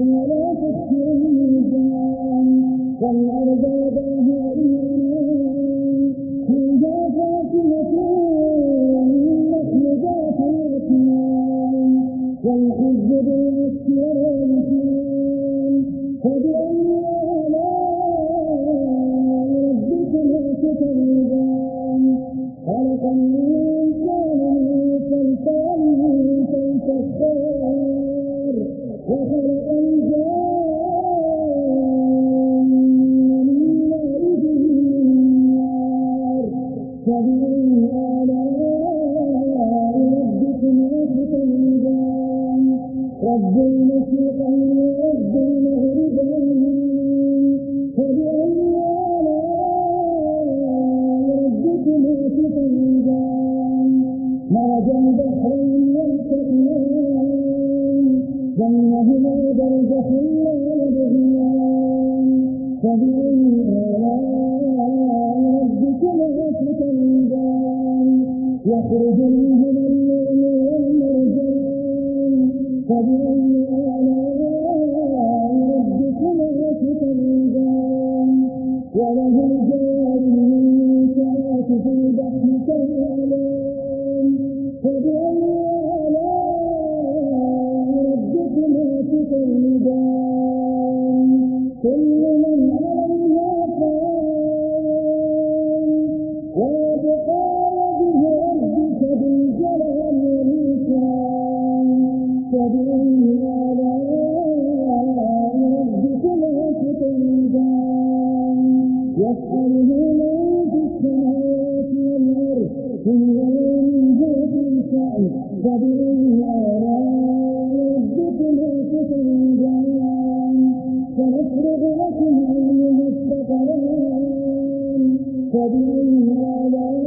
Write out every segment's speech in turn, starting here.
ولا تسجنهم والأرض وضعها الجنة قوم يدون رجالهم فبأي آلاء ربكما تكذبان مرجا بحرين يلتقيان بينهما برزخ لا يبغيان فبأي آلاء ربكما تكذبان يخرج منهما Seven فبأي آلاء ربكما تتنجان سنفرغ لكم أيها الثقلان فبأي آلاء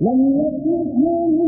لم يطمثهن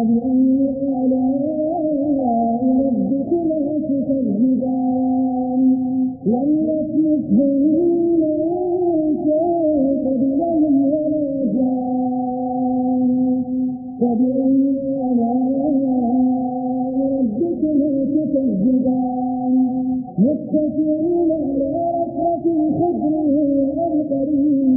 فبأي آلاء ربكما تكذبان لم يسلكهن إنسان قبلهم ولا جان فبأي آلاء ربكما تكذبان متكئين على رفرف خضر وأبقرين